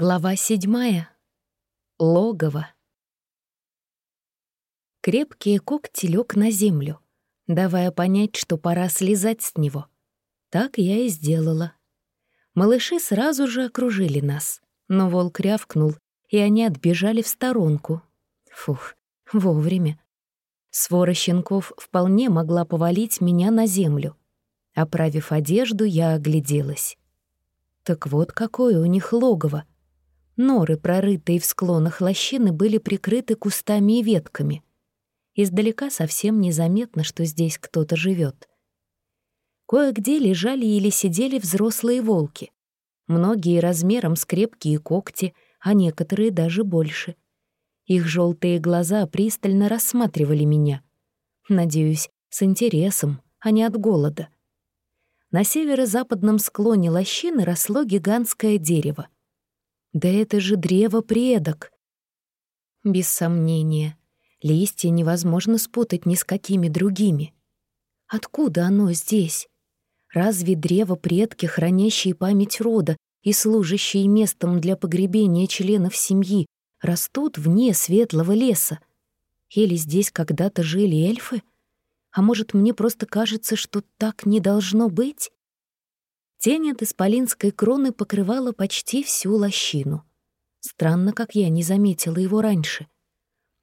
Глава седьмая. Логово. Крепкие когти лег на землю, давая понять, что пора слезать с него. Так я и сделала. Малыши сразу же окружили нас, но волк рявкнул, и они отбежали в сторонку. Фух, вовремя. Свора щенков вполне могла повалить меня на землю. Оправив одежду, я огляделась. Так вот какое у них логово — Норы, прорытые в склонах лощины, были прикрыты кустами и ветками. Издалека совсем незаметно, что здесь кто-то живет. Кое-где лежали или сидели взрослые волки. Многие размером с крепкие когти, а некоторые даже больше. Их желтые глаза пристально рассматривали меня. Надеюсь, с интересом, а не от голода. На северо-западном склоне лощины росло гигантское дерево — да это же древо предок. Без сомнения, листья невозможно спутать ни с какими другими. Откуда оно здесь? Разве древо предки, хранящие память рода и служащие местом для погребения членов семьи, растут вне светлого леса? Или здесь когда-то жили эльфы? А может, мне просто кажется, что так не должно быть? Тень от исполинской кроны покрывала почти всю лощину. Странно, как я не заметила его раньше.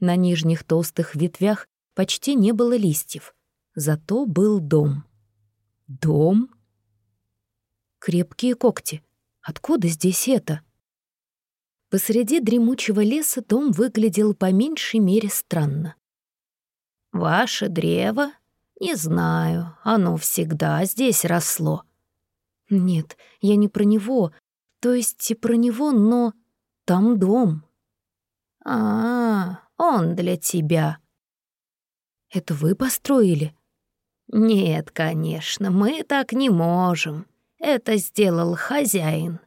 На нижних толстых ветвях почти не было листьев, зато был дом. Дом? Крепкие когти. Откуда здесь это? Посреди дремучего леса дом выглядел по меньшей мере странно. «Ваше древо? Не знаю, оно всегда здесь росло», нет, я не про него. То есть про него, но там дом. А, он для тебя. Это вы построили? Нет, конечно, мы так не можем. Это сделал хозяин.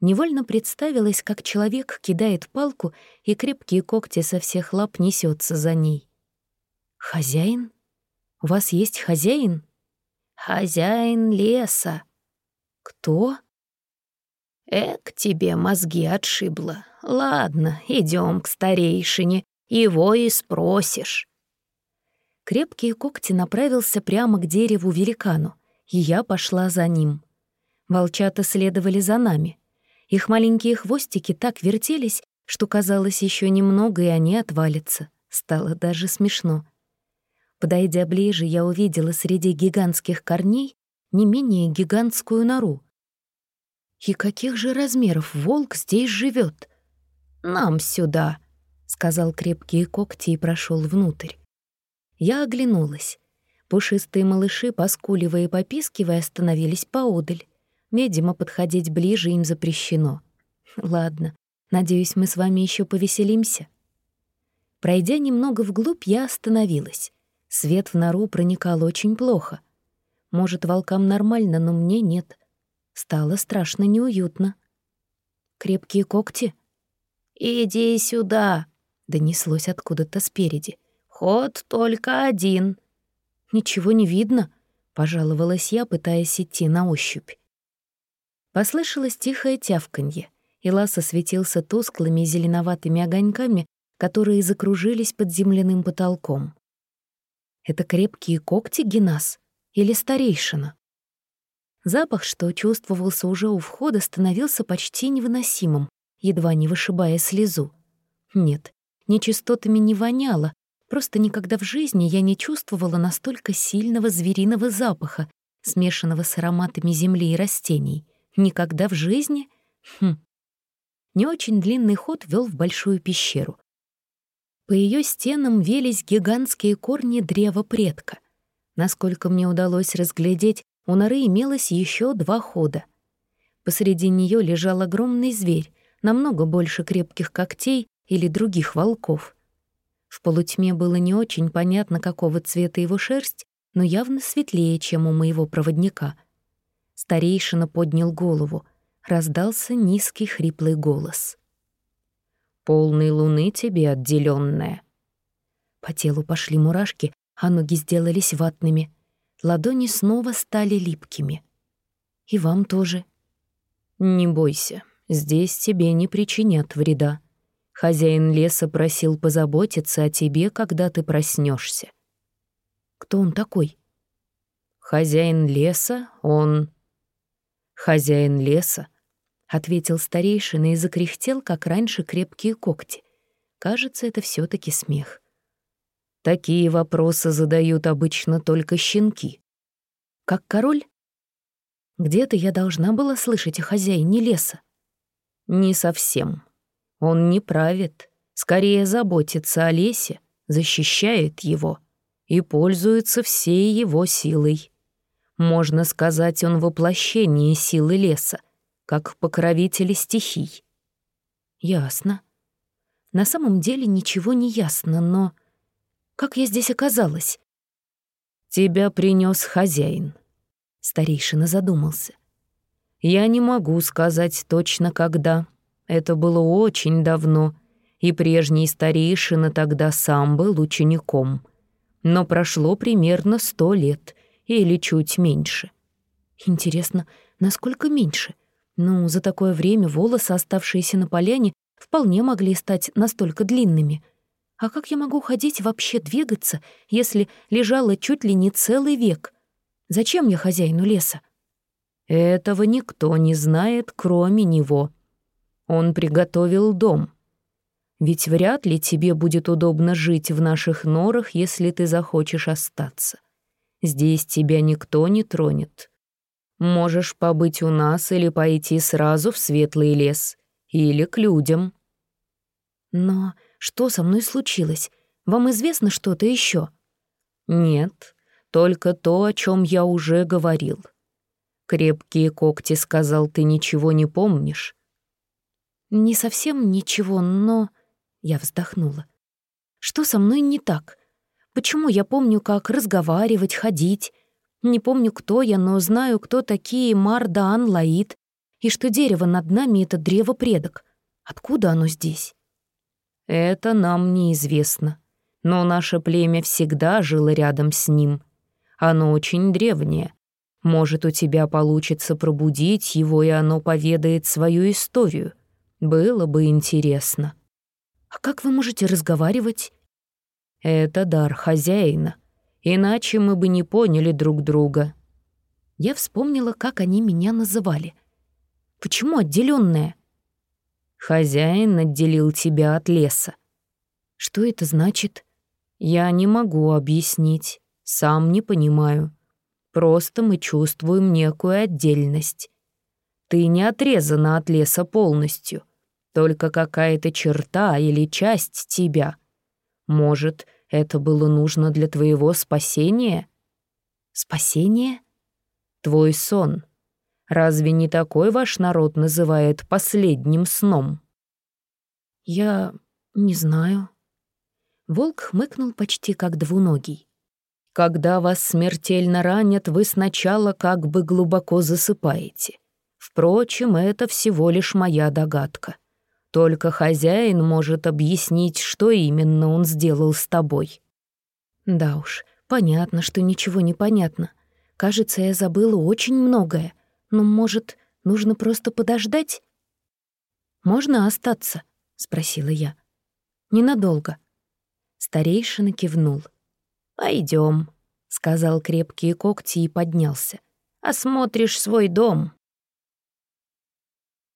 Невольно представилось, как человек кидает палку, и крепкие когти со всех лап несется за ней. «Хозяин? У вас есть хозяин?» Хозяин леса. Кто? Эк, тебе мозги отшибло. Ладно, идем к старейшине, его и спросишь. Крепкие когти направился прямо к дереву великану, и я пошла за ним. Волчата следовали за нами. Их маленькие хвостики так вертелись, что казалось еще немного, и они отвалятся. Стало даже смешно. Подойдя ближе, я увидела среди гигантских корней не менее гигантскую нору. И каких же размеров волк здесь живет? «Нам сюда», — сказал крепкие когти и прошел внутрь. Я оглянулась. Пушистые малыши, поскуливая и попискивая, остановились поодаль. Видимо, подходить ближе им запрещено. Ладно, надеюсь, мы с вами еще повеселимся. Пройдя немного вглубь, я остановилась. Свет в нору проникал очень плохо. Может, волкам нормально, но мне нет. Стало страшно неуютно. «Крепкие когти?» «Иди сюда!» — донеслось откуда-то спереди. «Ход только один». «Ничего не видно», — пожаловалась я, пытаясь идти на ощупь. Послышалось тихое тявканье, и лаз осветился тусклыми зеленоватыми огоньками, которые закружились под земляным потолком. Это крепкие когти Генас или старейшина? Запах, что чувствовался уже у входа, становился почти невыносимым, едва не вышибая слезу. Нет, нечистотами не воняло, просто никогда в жизни я не чувствовала настолько сильного звериного запаха, смешанного с ароматами земли и растений. Никогда в жизни? Хм. Не очень длинный ход вел в большую пещеру. По ее стенам велись гигантские корни древа предка. Насколько мне удалось разглядеть, у норы имелось еще два хода. Посреди нее лежал огромный зверь, намного больше крепких когтей или других волков. В полутьме было не очень понятно, какого цвета его шерсть, но явно светлее, чем у моего проводника. Старейшина поднял голову. Раздался низкий хриплый голос — полной луны тебе отделенная. По телу пошли мурашки, а ноги сделались ватными. Ладони снова стали липкими. И вам тоже. Не бойся, здесь тебе не причинят вреда. Хозяин леса просил позаботиться о тебе, когда ты проснешься. Кто он такой? Хозяин леса, он... Хозяин леса, — ответил старейшина и закряхтел, как раньше, крепкие когти. Кажется, это все таки смех. Такие вопросы задают обычно только щенки. Как король? Где-то я должна была слышать о хозяине леса. Не совсем. Он не правит, скорее заботится о лесе, защищает его и пользуется всей его силой. Можно сказать, он воплощение силы леса, как покровители стихий. Ясно. На самом деле ничего не ясно, но... Как я здесь оказалась? Тебя принес хозяин. Старейшина задумался. Я не могу сказать точно когда. Это было очень давно, и прежний старейшина тогда сам был учеником. Но прошло примерно сто лет, или чуть меньше. Интересно, насколько меньше? Ну, за такое время волосы, оставшиеся на поляне, вполне могли стать настолько длинными. А как я могу ходить, вообще двигаться, если лежала чуть ли не целый век? Зачем я хозяину леса? Этого никто не знает, кроме него. Он приготовил дом. Ведь вряд ли тебе будет удобно жить в наших норах, если ты захочешь остаться. Здесь тебя никто не тронет. Можешь побыть у нас или пойти сразу в светлый лес. Или к людям. Но что со мной случилось? Вам известно что-то еще? Нет, только то, о чем я уже говорил. Крепкие когти сказал, ты ничего не помнишь. Не совсем ничего, но... Я вздохнула. Что со мной не так? Почему я помню, как разговаривать, ходить? Не помню, кто я, но знаю, кто такие Мардаан Лаид, и что дерево над нами — это древо предок. Откуда оно здесь? Это нам неизвестно. Но наше племя всегда жило рядом с ним. Оно очень древнее. Может, у тебя получится пробудить его, и оно поведает свою историю. Было бы интересно. А как вы можете разговаривать? Это дар хозяина. Иначе мы бы не поняли друг друга. Я вспомнила, как они меня называли. Почему отделенная? Хозяин отделил тебя от леса. Что это значит? Я не могу объяснить. Сам не понимаю. Просто мы чувствуем некую отдельность. Ты не отрезана от леса полностью, только какая-то черта или часть тебя. Может, это было нужно для твоего спасения? Спасение? Твой сон. Разве не такой ваш народ называет последним сном? Я не знаю. Волк хмыкнул почти как двуногий. Когда вас смертельно ранят, вы сначала как бы глубоко засыпаете. Впрочем, это всего лишь моя догадка. Только хозяин может объяснить, что именно он сделал с тобой. Да уж, понятно, что ничего не понятно. Кажется, я забыла очень многое. Но, может, нужно просто подождать? «Можно остаться?» — спросила я. «Ненадолго». Старейшина кивнул. Пойдем, сказал крепкие когти и поднялся. «Осмотришь свой дом,